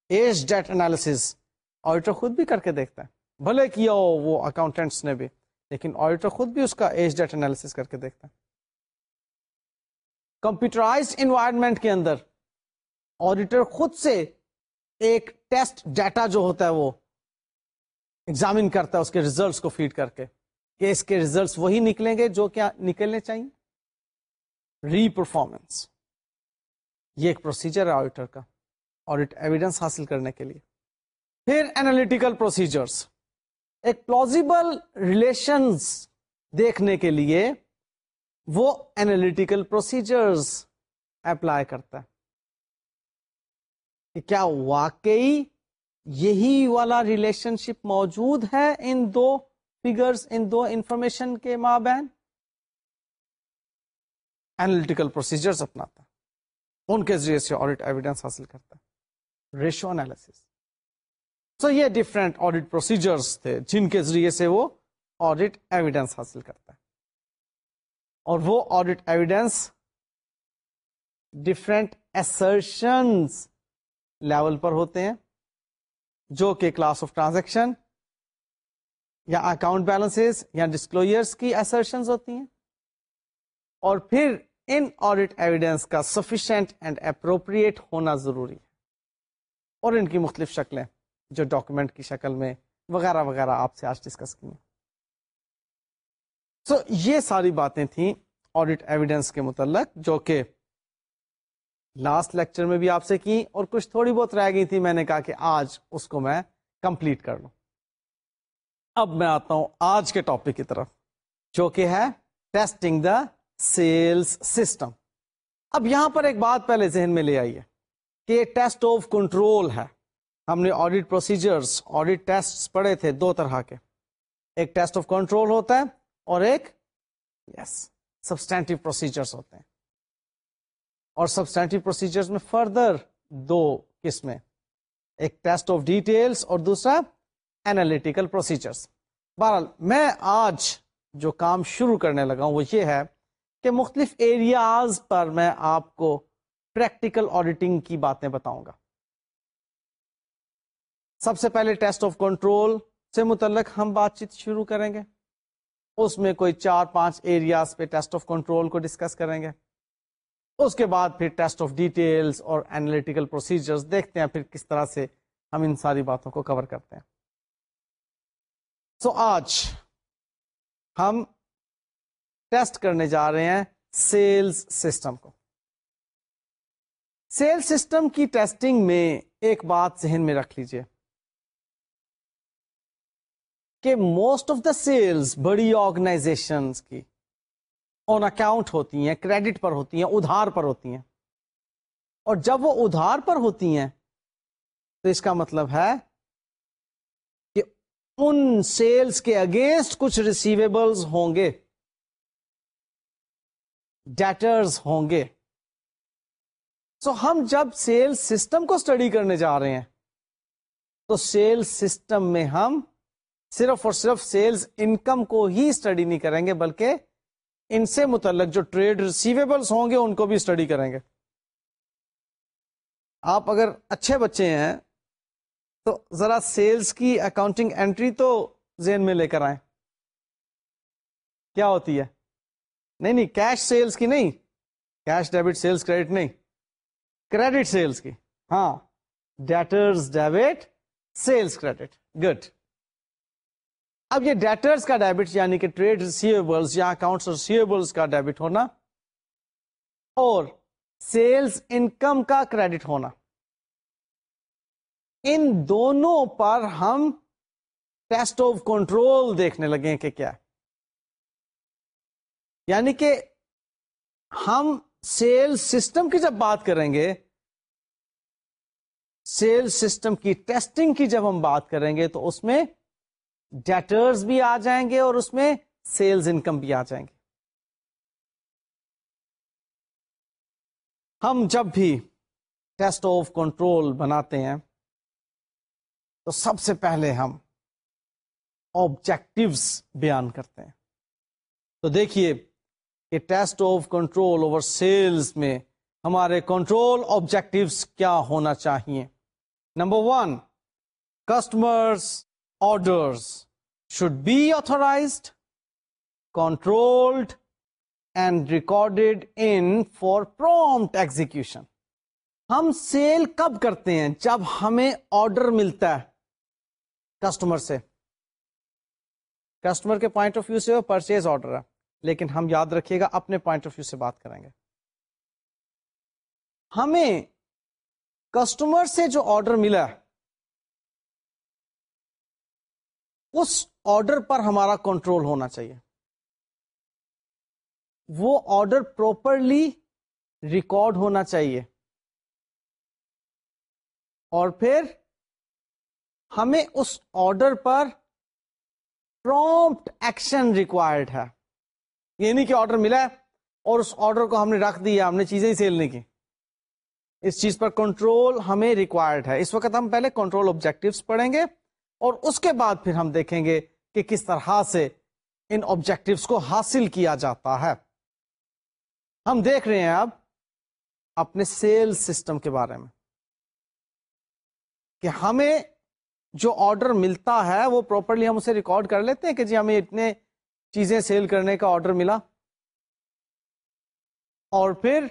age debt analysis auditor خود بھی کر کے دیکھتا ہے۔ بھلے کیا ہو وہ اکاؤنٹینٹس نے بھی۔ لیکن آڈیٹر خود بھی اس کا ایج ڈیٹ انالیس کر کے دیکھتا ہے۔ کمپیوٹرائز انوائرمنٹ کے اندر آڈیٹر خود سے ایک ٹیسٹ ڈیٹا جو ہوتا ہے وہ ایگزامن کرتا ہے اس کے ریزلٹس کو فیڈ کر کے کہ اس کے ریزلٹس وہی نکلیں گے جو کیا نکلنے چاہیے۔ ری پرفارمنس یہ ایک پروسیجر ہے آڈیٹر کا۔ آڈیٹ ایویڈنس حاصل کرنے کے لیے۔ پھر اینالیٹیکل پروسیجرس ایک پلازیبل ریلیشنز دیکھنے کے لیے وہ اینالیٹیکل پروسیجرز اپلائی کرتا ہے کہ کیا واقعی یہی والا ریلیشن شپ موجود ہے ان دو فگرس ان دو انفارمیشن کے مابین؟ اینالیٹیکل پروسیجرز اپناتا ان کے ذریعے سے آڈیٹ ایویڈنس حاصل کرتا ہے ریشو انالیس سو یہ ڈفرینٹ آڈیٹ پروسیجرز تھے جن کے ذریعے سے وہ آڈیٹ ایویڈنس حاصل کرتا ہے۔ اور وہ audit evidence different assertions level پر ہوتے ہیں جو کہ کلاس آف ٹرانزیکشن یا اکاؤنٹ بیلنس یا ڈسکلوئرس کی ایسرشنز ہوتی ہیں۔ اور پھر ان آڈیٹ ایویڈینس کا سفیشینٹ اینڈ اپروپریٹ ہونا ضروری ہے۔ اور ان کی مختلف شکلیں۔ جو ڈاکومنٹ کی شکل میں وغیرہ وغیرہ آپ سے آج ڈسکس کی سو so, یہ ساری باتیں تھیں آڈیٹ ایویڈینس کے متعلق جو کہ لاسٹ لیکچر میں بھی آپ سے کی اور کچھ تھوڑی بہت رہ گئی تھی میں نے کہا کہ آج اس کو میں کمپلیٹ کر لوں۔ اب میں آتا ہوں آج کے ٹاپک کی طرف جو کہ ہے ٹیسٹنگ دا سیلس سسٹم اب یہاں پر ایک بات پہلے ذہن میں لے آئیے کہ ٹیسٹ آف کنٹرول ہے۔ ہم نے آڈیٹ پروسیجرز آڈیٹ ٹیسٹ پڑھے تھے دو طرح کے۔ ایک ٹیسٹ آف کنٹرول ہوتا ہے اور ایک یس سبسٹینٹو پروسیجرز ہوتے ہیں۔ اور سبسٹینٹو پروسیجرز میں فردر دو قسمیں ایک ٹیسٹ آف ڈیٹیلس اور دوسرا اینالیٹیکل پروسیجرز بہرحال میں آج جو کام شروع کرنے لگا ہوں وہ یہ ہے کہ مختلف ایریاز پر میں آپ کو پریکٹیکل آڈیٹنگ کی باتیں بتاؤں گا۔ سب سے پہلے ٹیسٹ آف کنٹرول سے متعلق ہم بات چیت شروع کریں گے۔ اس میں کوئی چار پانچ ایریاز پہ ٹیسٹ آف کنٹرول کو ڈسکس کریں گے۔ اس کے بعد پھر ٹیسٹ آف ڈیٹیلز اور اینالیٹیکل پروسیجرز دیکھتے ہیں پھر کس طرح سے ہم ان ساری باتوں کو کور کرتے ہیں۔ سو so, آج ہم ٹیسٹ کرنے جا رہے ہیں سیلز سسٹم کو۔ سیل سسٹم کی ٹیسٹنگ میں ایک بات ذہن میں رکھ لیجیے۔ کہ موسٹ آف دا سیلز بڑی آرگنائزیشن کی آن اکاؤنٹ ہوتی ہیں کریڈٹ پر ہوتی ہیں ادھار پر ہوتی ہیں. اور جب وہ ادھار پر ہوتی ہیں تو اس کا مطلب ہے کہ ان سیلز کے اگینسٹ کچھ ریسیویبلز ہوں گے ڈیٹرز ہوں گے. سو so, ہم جب سیل سسٹم کو اسٹڈی کرنے جا رہے ہیں تو سیل سسٹم میں ہم صرف اور صرف سیلز انکم کو ہی اسٹڈی نہیں کریں گے، بلکہ ان سے متعلق جو ٹریڈ ریسیویبلس ہوں گے، ان کو بھی اسٹڈی کریں گے۔ آپ اگر اچھے بچے ہیں، تو ذرا سیلز کی اکاؤنٹنگ انٹری تو ذہن میں لے کر آئیں۔ کیا ہوتی ہے؟ نہیں نہیں کیش سیلز کی نہیں۔ کیش ڈیبٹ سیلز کریڈٹ نہیں۔ کریڈٹ سیلز کی۔ ہاں debtors debit sales credit good اب یہ ڈیٹرز کا ڈیبٹ یعنی کہ ٹریڈ ریسیویبلس یا اکاؤنٹ ریسیویبلس کا ڈیبٹ ہونا اور سیلز انکم کا کریڈٹ ہونا، ان دونوں پر ہم ٹیسٹ آف کنٹرول دیکھنے لگے کہ کیا یعنی کہ ہم سیل سسٹم کی جب بات کریں گے سیل سسٹم کی ٹیسٹنگ کی جب ہم بات کریں گے تو اس میں ڈیٹرز بھی آ جائیں گے اور اس میں سیلز انکم بھی آ جائیں گے۔ ہم جب بھی ٹیسٹ آف کنٹرول بناتے ہیں، تو سب سے پہلے ہم آبجیکٹوس بیان کرتے ہیں۔ تو دیکھیے کہ test of control over sales میں ہمارے کنٹرول آبجیکٹوس کیا ہونا چاہیے۔ Number one customers orders should be authorized, controlled, and recorded in for prompt execution. ہم سیل کب کرتے ہیں؟ جب ہمیں آرڈر ملتا ہے کسٹمر سے۔ کسٹمر کے پوائنٹ آف ویو سے پرچیز آرڈر ہے لیکن ہم یاد رکھیے گا اپنے پوائنٹ آف ویو سے بات کریں گے۔ ہمیں کسٹمر سے جو آرڈر ملا ہے اس آرڈر پر ہمارا کنٹرول ہونا چاہیے۔ وہ آرڈر پروپرلی ریکارڈ ہونا چاہیے۔ اور پھر ہمیں اس آرڈر پر پرومپٹ ایکشن ریکوائرڈ ہے۔ یہ نہیں کہ آرڈر ملا اور اس آرڈر کو ہم نے رکھ دیا، ہم نے چیزیں ہی سیل نہیں کی۔ اس چیز پر کنٹرول ہمیں ریکوائرڈ ہے۔ اس وقت ہم پہلے کنٹرول آبجیکٹوس پڑھیں گے۔ اور اس کے بعد پھر ہم دیکھیں گے کہ کس طرح سے ان آبجیکٹوس کو حاصل کیا جاتا ہے۔ ہم دیکھ رہے ہیں اب اپنے سیل سسٹم کے بارے میں کہ ہمیں جو آرڈر ملتا ہے وہ پراپرلی ہم اسے ریکارڈ کر لیتے ہیں کہ جی ہمیں اتنے چیزیں سیل کرنے کا آرڈر ملا۔ اور پھر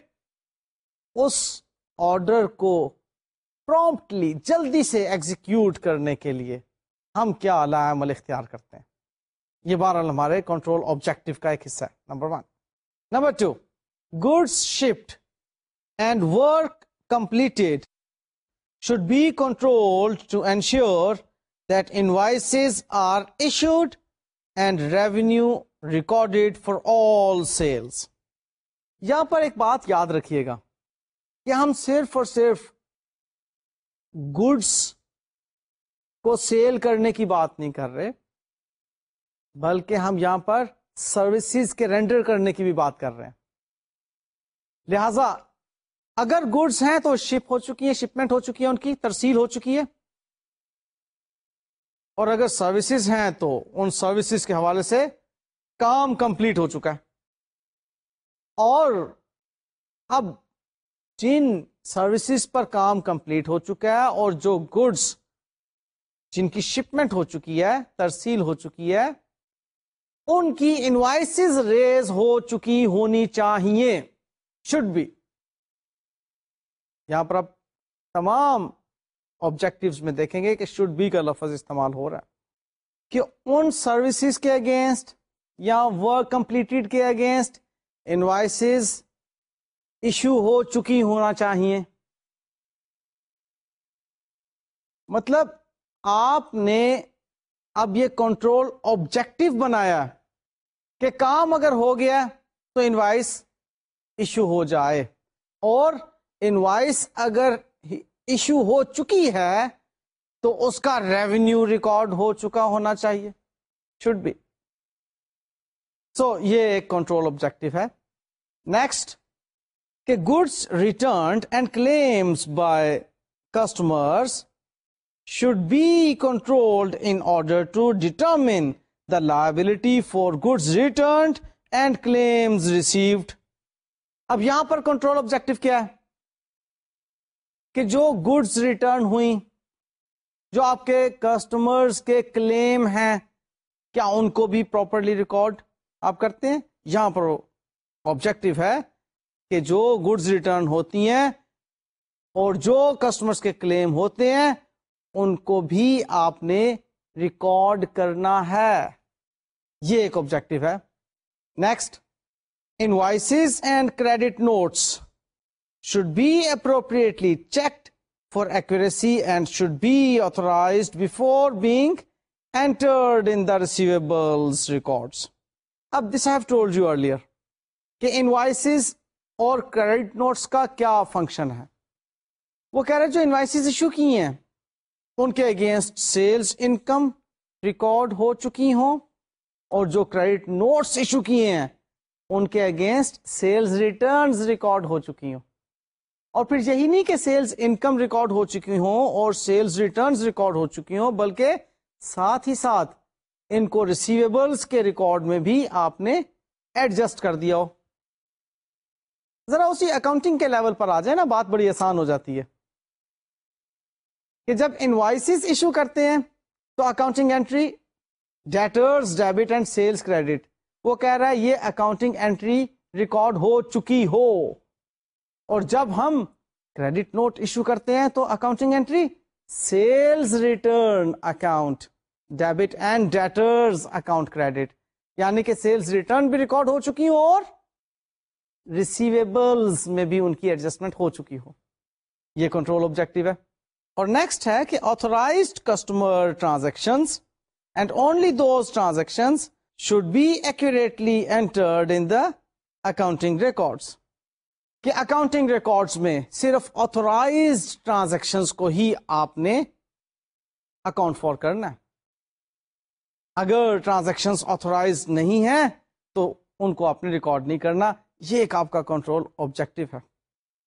اس آرڈر کو پرومپٹلی جلدی سے ایگزیکیوٹ کرنے کے لیے ہم کیا عمل اختیار کرتے ہیں؟ یہ بہرحال ہمارے کنٹرول آبجیکٹو کا ایک حصہ ہے number one number two goods shift and work completed should be control to ensure that invoices are issued and revenue recorded for all sales یہاں پر ایک بات یاد رکھیے گا کہ ہم صرف اور صرف گڈس کو سیل کرنے کی بات نہیں کر رہے، بلکہ ہم یہاں پر سروسز کے رینڈر کرنے کی بھی بات کر رہے ہیں۔ لہذا، اگر گڈس ہیں تو شپ ہو چکی ہے شپمنٹ ہو چکی ہے ان کی ترسیل ہو چکی ہے۔ اور اگر سروسز ہیں تو ان سروسز کے حوالے سے کام کمپلیٹ ہو چکا ہے۔ اور اب جن سروسز پر کام کمپلیٹ ہو چکا ہے اور جو گڈس جن کی شپمنٹ ہو چکی ہے، ترسیل ہو چکی ہے، ان کی انوائسز ریز ہو چکی ہونی چاہیے۔ شڈ بی یہاں پر اب تمام آبجیکٹوز میں دیکھیں گے کہ شوڈ بی کا لفظ استعمال ہو رہا ہے۔ کہ ان سروسز کے اگینسٹ یا ورک کمپلیٹڈ کے اگینسٹ انوائسز ایشو ہو چکی ہونا چاہیے۔ مطلب آپ نے اب یہ کنٹرول آبجیکٹو بنایا کہ کام اگر ہو گیا تو انوائس ایشو ہو جائے۔ اور انوائس اگر ایشو ہو چکی ہے تو اس کا ریونیو ریکارڈ ہو چکا ہونا چاہیے۔ شوڈ بی سو یہ ایک کنٹرول آبجیکٹو ہے۔ نیکسٹ کہ goods returned and claims by customers should be controlled in order to determine the liability for goods returned and claims received اب یہاں پر کنٹرول آبجیکٹو کیا ہے؟ کہ جو گڈس ریٹرن ہوئی جو آپ کے کسٹمرز کے کلیم ہیں، کیا ان کو بھی پراپرلی ریکارڈ آپ کرتے ہیں؟ یہاں پر آبجیکٹو ہے کہ جو گڈز ریٹرن ہوتی ہیں اور جو کسٹمرز کے کلیم ہوتے ہیں ان کو بھی آپ نے ریکارڈ کرنا ہے۔ یہ ایک آبجیکٹو ہے۔ Next invoices and credit notes should be appropriately checked for accuracy and should be authorized before being entered in the receivable records اب this have told you earlier کہ انوائسز اور کریڈٹ نوٹس کا کیا function ہے۔ وہ کہہ رہے جو انوائسز ایشو کی ہیں ان کے اگینسٹ سیلس انکم ریکارڈ ہو چکی ہوں اور جو کریڈٹ نوٹس ایشو کیے ہیں، ان کے اگینسٹ سیلز ریٹرنز ریکارڈ ہو چکی ہوں۔ اور پھر یہی نہیں کہ سیلز انکم ریکارڈ ہو چکی ہوں اور سیلز ریٹرنز ریکارڈ ہو چکی ہوں، بلکہ ساتھ ہی ساتھ ان کو ریسیویبلس کے ریکارڈ میں بھی آپ نے ایڈجسٹ کر دیا ہو۔ ذرا اسی اکاؤنٹنگ کے لیول پر آ جائے نا، بات بڑی آسان ہو جاتی ہے۔ کہ جب انوائسز ایشو کرتے ہیں تو accounting entry debtors debit and sales credit وہ کہہ رہا ہے یہ اکاؤنٹنگ اینٹری ریکارڈ ہو چکی ہو۔ اور جب ہم کریڈٹ نوٹ ایشو کرتے ہیں تو accounting entry sales return account debit and debtors account credit یعنی کہ سیلز ریٹرن بھی ریکارڈ ہو چکی ہوں اور ریسیویبلز میں بھی ان کی ایڈجسٹمنٹ ہو چکی ہو۔ یہ کنٹرول آبجیکٹو ہے۔ اور نیکسٹ ہے کہ authorized customer transaction and only those transaction should be actually entered in the accounting records کہ اکاؤنٹنگ ریکارڈس میں صرف آتھورائز ٹرانزیکشن کو ہی آپ نے اکاؤنٹ فار کرنا ہے۔ اگر ٹرانزیکشن آتھورائز نہیں ہے تو ان کو آپ نے ریکارڈ نہیں کرنا۔ یہ ایک آپ کا کنٹرول آبجیکٹو ہے۔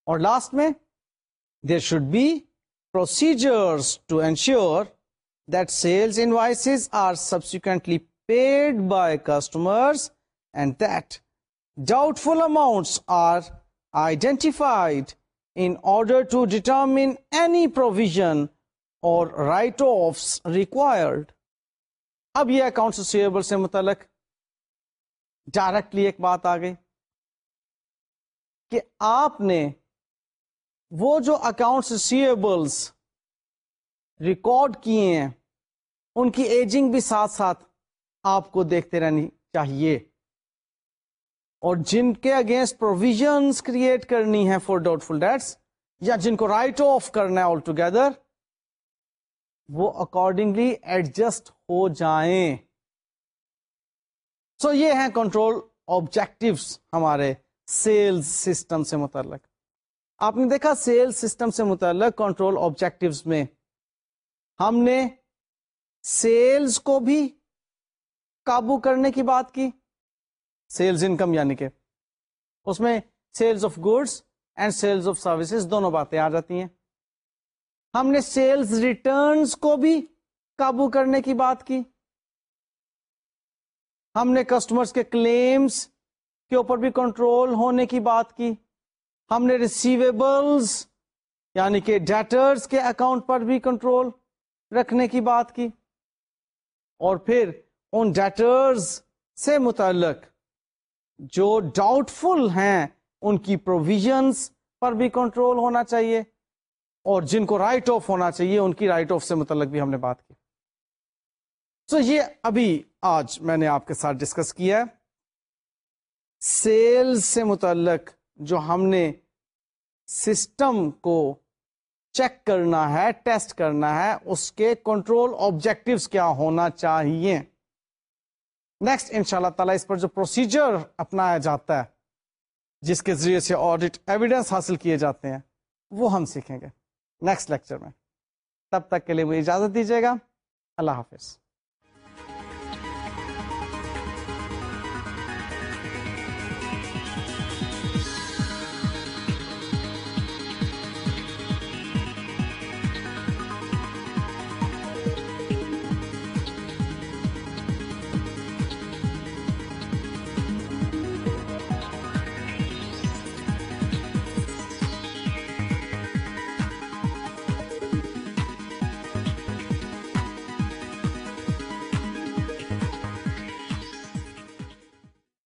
اور لاسٹ میں there should be procedures to ensure that sales invoices are subsequently paid by customers and that doubtful amounts are identified in order to determine any provision or write off required اب یہ account receivable سے متعلق directly ایک بات آ گئی کہ آپ نے وہ جو اکاؤنٹ ریسیویبلس ریکارڈ کیے ہیں، ان کی ایجنگ بھی ساتھ ساتھ آپ کو دیکھتے رہنی چاہیے۔ اور جن کے اگینسٹ پروویژنس کریٹ کرنی ہے فور ڈاؤٹ فل ڈیٹس یا جن کو رائٹ آف کرنا ہے آل ٹوگیدر وہ اکارڈنگلی ایڈجسٹ ہو جائیں۔ سو so یہ ہیں کنٹرول آبجیکٹوس ہمارے سیلز سسٹم سے متعلق۔ آپ نے دیکھا سیلز سسٹم سے متعلق کنٹرول آبجیکٹوس میں ہم نے سیلز کو بھی قابو کرنے کی بات کی، سیلز انکم یعنی کہ اس میں sales of goods and sales of services دونوں باتیں آ جاتی ہیں۔ ہم نے سیلز ریٹرنز کو بھی قابو کرنے کی بات کی۔ ہم نے کسٹمرز کے کلیمز کے اوپر بھی کنٹرول ہونے کی بات کی۔ ہم نے ریسیویبلز یعنی کہ ڈیٹرز کے اکاؤنٹ پر بھی کنٹرول رکھنے کی بات کی اور پھر ان ڈیٹرز سے متعلق جو ڈاؤٹ فل ہیں، ان کی پروویژنس پر بھی کنٹرول ہونا چاہیے اور جن کو رائٹ آف ہونا چاہیے، ان کی رائٹ آف سے متعلق بھی ہم نے بات کی۔ سو یہ ابھی آج میں نے آپ کے ساتھ ڈسکس کیا ہے۔ سیلز سے متعلق جو ہم نے سسٹم کو چیک کرنا ہے، ٹیسٹ کرنا ہے، اس کے کنٹرول آبجیکٹوس کیا ہونا چاہیے۔ نیکسٹ ان شاء اللہ تعالیٰ اس پر جو پروسیجر اپنایا جاتا ہے، جس کے ذریعے سے آڈٹ ایویڈینس حاصل کیے جاتے ہیں، وہ ہم سیکھیں گے۔ نیکسٹ لیکچر میں۔ تب تک کے لیے مجھے اجازت دیجیے گا۔ اللہ حافظ۔